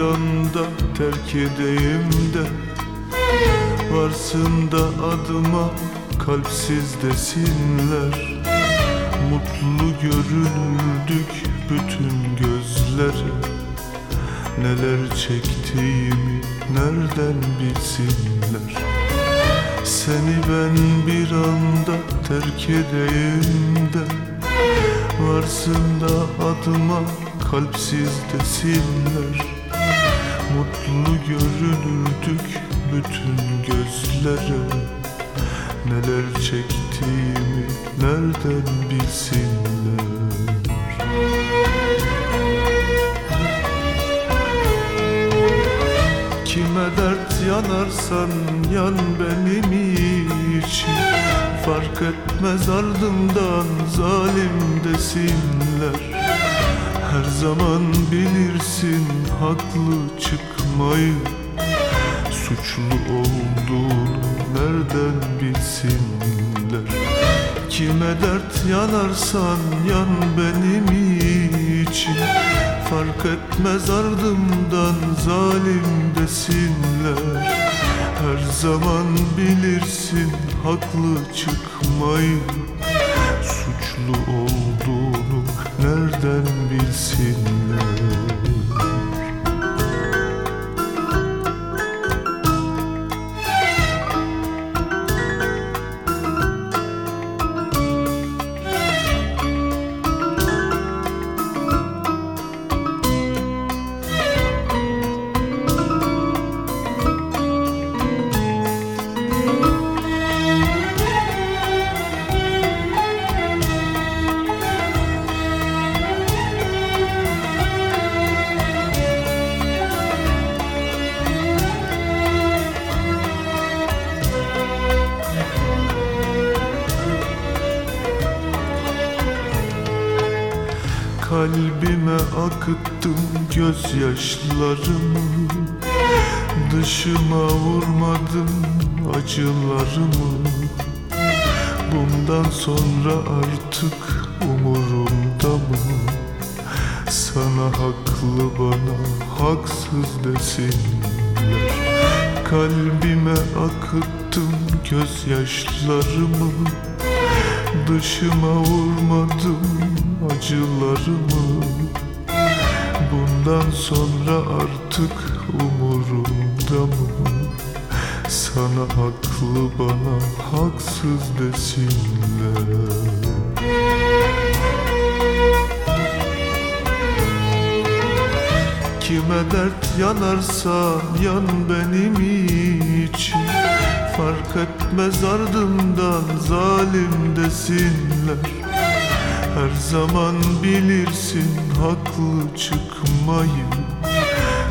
anda terk edeyim de Varsın da adıma kalpsiz desinler. Mutlu göründük bütün gözlere Neler çektiğimi nereden bilsinler. Seni ben bir anda terk edeyim de Varsın da adıma kalpsiz desinler Mutlu görünürdük bütün gözlere. Neler çektiğimi nereden bilsinler? Kime dert yanarsan yan benim için. Fark etmez ardımdan zalim desinler Her zaman bilirsin haklı çıkmayı. Suçlu olduğunu nereden bilsinler? Kime dert yanarsan yan benim için. Fark etmez ardımdan zalim desinler. Her zaman bilirsin haklı çıkmayı Suçlu olduğunu nereden bilsinler Kalbime akıttım gözyaşlarımı. Dışıma vurmadım acılarımı. Bundan sonra artık umurumda mı? Sana haklı bana haksız desinler. Kalbime akıttım gözyaşlarımı Dışıma vurmadım acılarımı. Bundan sonra artık umurumda mı? Sana haklı bana haksız desinler. Kime dert yanarsa yan benim için Fark etmez ardımdan zalim desinler. Her zaman bilirsin haklı çıkmayı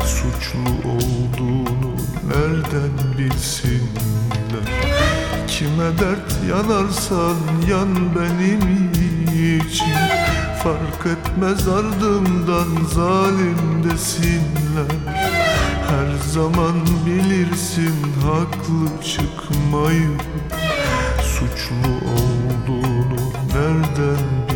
Suçlu olduğunu nereden bilsinler? Kime dert yanarsan yan benim için. Fark etmez ardımdan zalim desinler her zaman bilirsin haklı çıkmayı. Suçlu olduğunu nereden